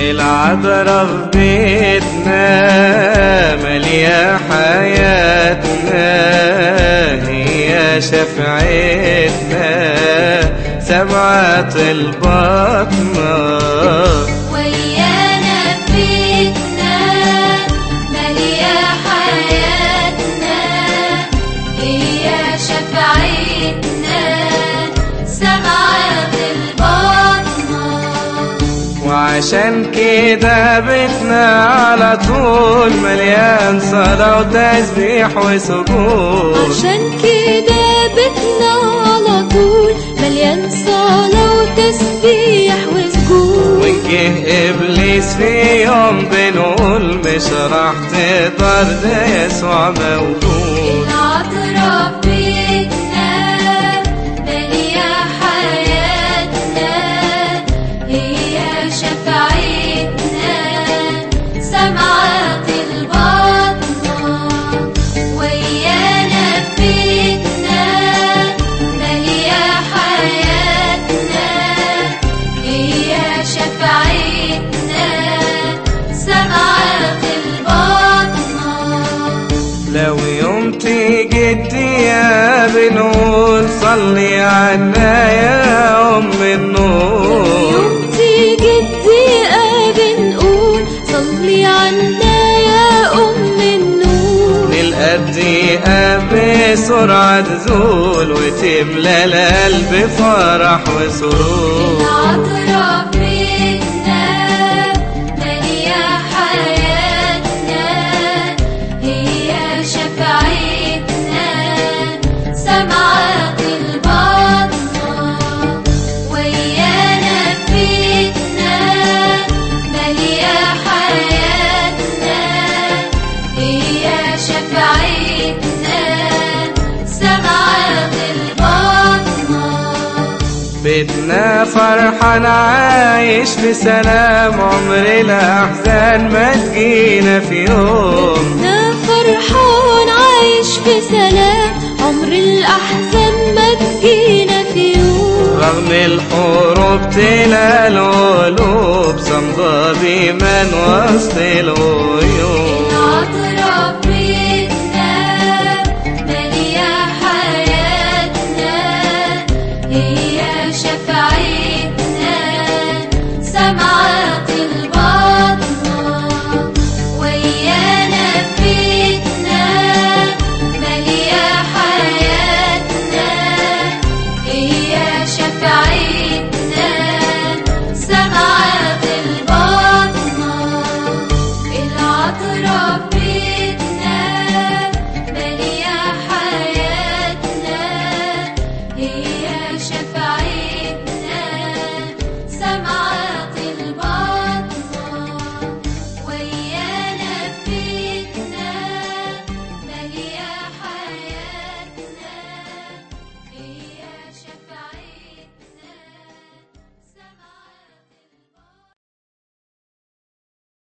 العذراء في بيتنا مالية حياتنا هي شفعتنا سبعة البطنة وعشان كده بيتنا على طول مليان صلاة وتسبيح وسجود. عشان كده بيتنا على طول مليان صلاة وتسبيح وسجود. وجه إبليس في يوم بنقول مش راح تقدر ده يسوع موجود العذراء بيتنا صلي عنا يا أم النور. يوم تيجي الدقيقة بنقول صلي عنا يا أم النور. نلقى الدقيقة بسرعة تزول وتملى القلب فرح وسرور. بيتنا فرحان عايش في سلام عمر الأحزان ما تجينا في يوم. أنا فرحان عايش في سلام عمر الأحزان ما تجينا في يوم. رغم الحروب تلا القلوب صمدة بإيمان وسط الغيوم.